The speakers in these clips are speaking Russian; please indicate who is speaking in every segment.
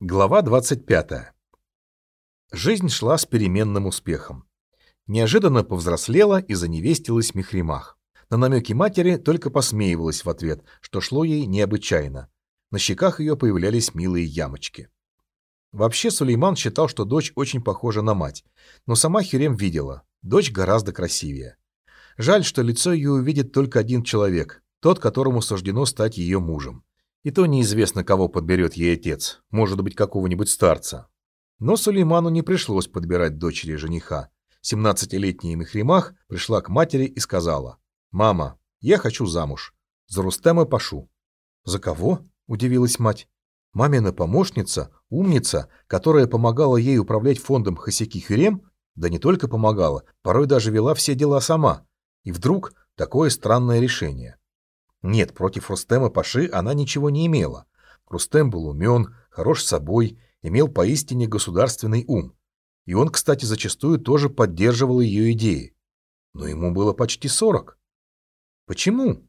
Speaker 1: Глава 25. Жизнь шла с переменным успехом. Неожиданно повзрослела и заневестилась Мехримах. На намеки матери только посмеивалась в ответ, что шло ей необычайно. На щеках ее появлялись милые ямочки. Вообще Сулейман считал, что дочь очень похожа на мать, но сама Хюрем видела, дочь гораздо красивее. Жаль, что лицо ее увидит только один человек, тот, которому суждено стать ее мужем. И то неизвестно, кого подберет ей отец, может быть, какого-нибудь старца. Но Сулейману не пришлось подбирать дочери жениха. Семнадцатилетняя Мехримах пришла к матери и сказала, «Мама, я хочу замуж. За Рустема Пашу». «За кого?» – удивилась мать. Мамина помощница, умница, которая помогала ей управлять фондом Хосяки Хюрем, да не только помогала, порой даже вела все дела сама. И вдруг такое странное решение. Нет, против Рустема Паши она ничего не имела. Рустем был умен, хорош собой, имел поистине государственный ум. И он, кстати, зачастую тоже поддерживал ее идеи. Но ему было почти сорок. Почему?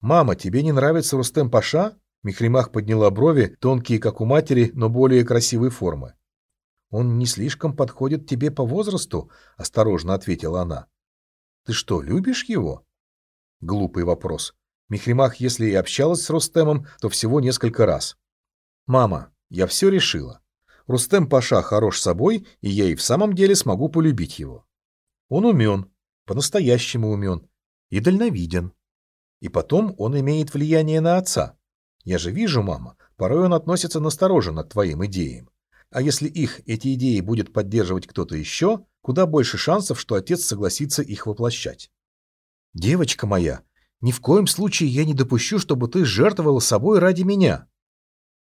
Speaker 1: «Мама, тебе не нравится Рустем Паша?» Михримах подняла брови, тонкие, как у матери, но более красивой формы. «Он не слишком подходит тебе по возрасту?» – осторожно ответила она. «Ты что, любишь его?» Глупый вопрос. Михримах, если и общалась с Рустемом, то всего несколько раз. «Мама, я все решила. Рустем Паша хорош собой, и я и в самом деле смогу полюбить его. Он умен, по-настоящему умен и дальновиден. И потом он имеет влияние на отца. Я же вижу, мама, порой он относится настороженно к твоим идеям. А если их, эти идеи, будет поддерживать кто-то еще, куда больше шансов, что отец согласится их воплощать. Девочка моя, ни в коем случае я не допущу, чтобы ты жертвовала собой ради меня.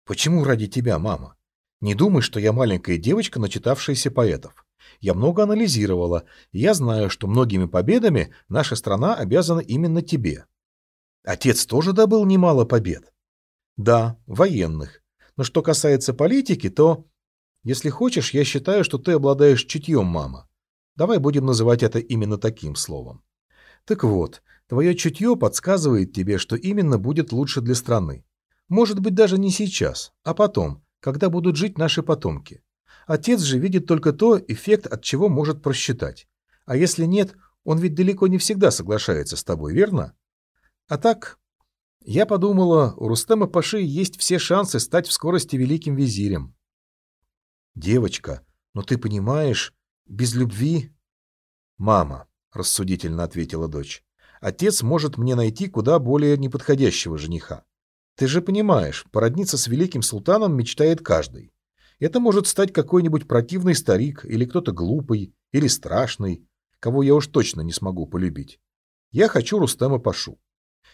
Speaker 1: Почему ради тебя, мама? Не думай, что я маленькая девочка, начитавшаяся поэтов. Я много анализировала, и я знаю, что многими победами наша страна обязана именно тебе. Отец тоже добыл немало побед. Да, военных. Но что касается политики, то... Если хочешь, я считаю, что ты обладаешь чутьем, мама. Давай будем называть это именно таким словом. Так вот, Твое чутье подсказывает тебе, что именно будет лучше для страны. Может быть, даже не сейчас, а потом, когда будут жить наши потомки. Отец же видит только то, эффект от чего может просчитать. А если нет, он ведь далеко не всегда соглашается с тобой, верно? А так, я подумала, у Рустема Паши есть все шансы стать в скорости великим визирем. Девочка, но ты понимаешь, без любви... Мама, рассудительно ответила дочь отец может мне найти куда более неподходящего жениха. Ты же понимаешь, породниться с великим султаном мечтает каждый. Это может стать какой-нибудь противный старик, или кто-то глупый, или страшный, кого я уж точно не смогу полюбить. Я хочу Рустема Пашу.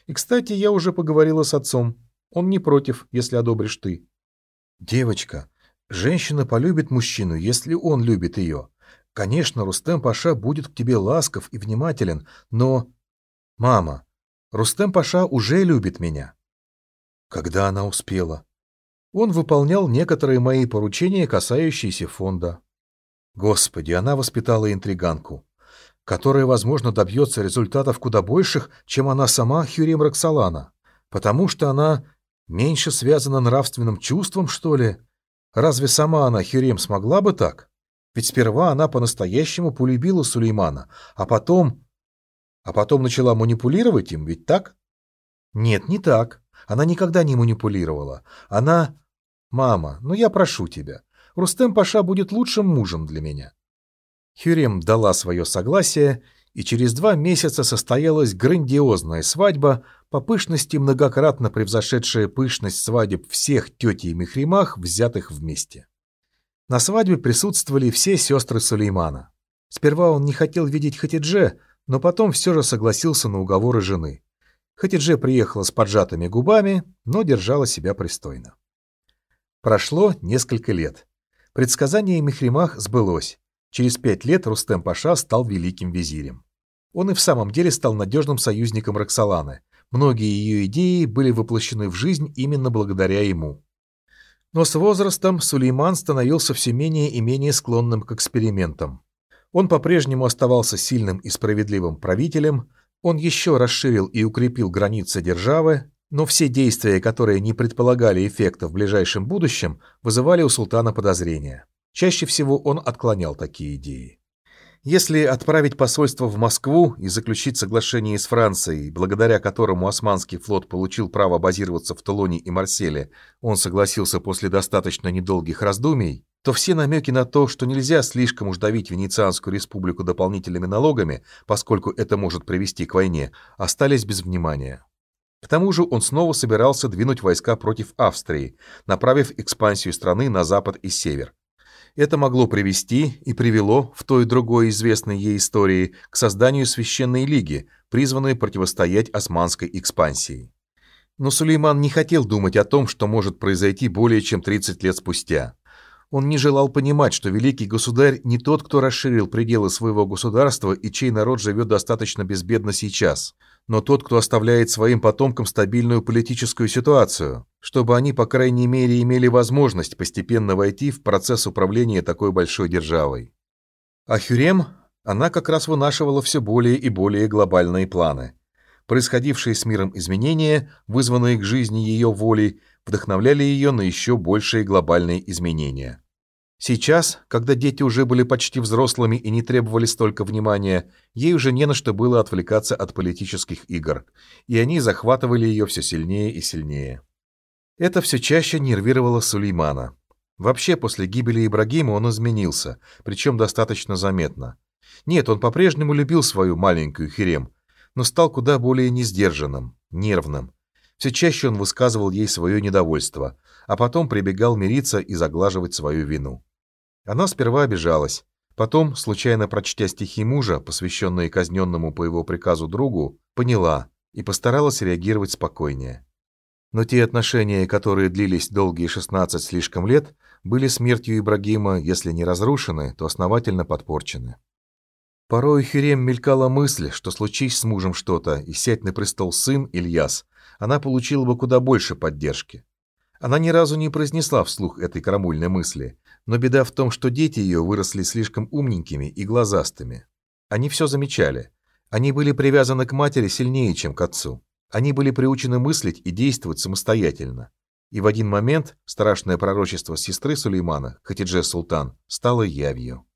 Speaker 1: И, кстати, я уже поговорила с отцом. Он не против, если одобришь ты. Девочка, женщина полюбит мужчину, если он любит ее. Конечно, Рустем Паша будет к тебе ласков и внимателен, но «Мама, Рустем Паша уже любит меня». Когда она успела? Он выполнял некоторые мои поручения, касающиеся фонда. Господи, она воспитала интриганку, которая, возможно, добьется результатов куда больших, чем она сама Хюрем Роксолана, потому что она меньше связана нравственным чувством, что ли? Разве сама она, Хюрем, смогла бы так? Ведь сперва она по-настоящему полюбила Сулеймана, а потом а потом начала манипулировать им, ведь так? Нет, не так. Она никогда не манипулировала. Она... Мама, ну я прошу тебя. Рустем Паша будет лучшим мужем для меня. Хюрем дала свое согласие, и через два месяца состоялась грандиозная свадьба, по пышности многократно превзошедшая пышность свадеб всех тети и Мехримах, взятых вместе. На свадьбе присутствовали все сестры Сулеймана. Сперва он не хотел видеть Хатидже, но потом все же согласился на уговоры жены. Хатидже приехала с поджатыми губами, но держала себя пристойно. Прошло несколько лет. Предсказание Мехримах сбылось. Через пять лет Рустем Паша стал великим визирем. Он и в самом деле стал надежным союзником Роксоланы. Многие ее идеи были воплощены в жизнь именно благодаря ему. Но с возрастом Сулейман становился все менее и менее склонным к экспериментам. Он по-прежнему оставался сильным и справедливым правителем, он еще расширил и укрепил границы державы, Но все действия, которые не предполагали эффекта в ближайшем будущем, вызывали у султана подозрения. Чаще всего он отклонял такие идеи. Если отправить посольство в Москву и заключить соглашение с Францией, благодаря которому Османский флот получил право базироваться в Тулоне и Марселе, он согласился после достаточно недолгих раздумий, то все намеки на то, что нельзя слишком уж давить Венецианскую республику дополнительными налогами, поскольку это может привести к войне, остались без внимания. К тому же он снова собирался двинуть войска против Австрии, направив экспансию страны на запад и север. Это могло привести и привело в той и другой известной ей истории к созданию Священной Лиги, призванной противостоять османской экспансии. Но Сулейман не хотел думать о том, что может произойти более чем 30 лет спустя. Он не желал понимать, что великий государь не тот, кто расширил пределы своего государства и чей народ живет достаточно безбедно сейчас, но тот, кто оставляет своим потомкам стабильную политическую ситуацию, чтобы они, по крайней мере, имели возможность постепенно войти в процесс управления такой большой державой. А Хюрем, она как раз вынашивала все более и более глобальные планы. Происходившие с миром изменения, вызванные к жизни ее волей, вдохновляли ее на еще большие глобальные изменения. Сейчас, когда дети уже были почти взрослыми и не требовали столько внимания, ей уже не на что было отвлекаться от политических игр, и они захватывали ее все сильнее и сильнее. Это все чаще нервировало Сулеймана. Вообще, после гибели Ибрагима он изменился, причем достаточно заметно. Нет, он по-прежнему любил свою маленькую Херем, но стал куда более несдержанным, нервным. Все чаще он высказывал ей свое недовольство, а потом прибегал мириться и заглаживать свою вину. Она сперва обижалась, потом, случайно прочтя стихи мужа, посвященные казненному по его приказу другу, поняла и постаралась реагировать спокойнее. Но те отношения, которые длились долгие 16 слишком лет, были смертью Ибрагима, если не разрушены, то основательно подпорчены. Порой Хюрем мелькала мысль, что случись с мужем что-то и сядь на престол сын Ильяс, она получила бы куда больше поддержки. Она ни разу не произнесла вслух этой крамульной мысли, но беда в том, что дети ее выросли слишком умненькими и глазастыми. Они все замечали. Они были привязаны к матери сильнее, чем к отцу. Они были приучены мыслить и действовать самостоятельно. И в один момент страшное пророчество сестры Сулеймана, Хатидже Султан, стало явью.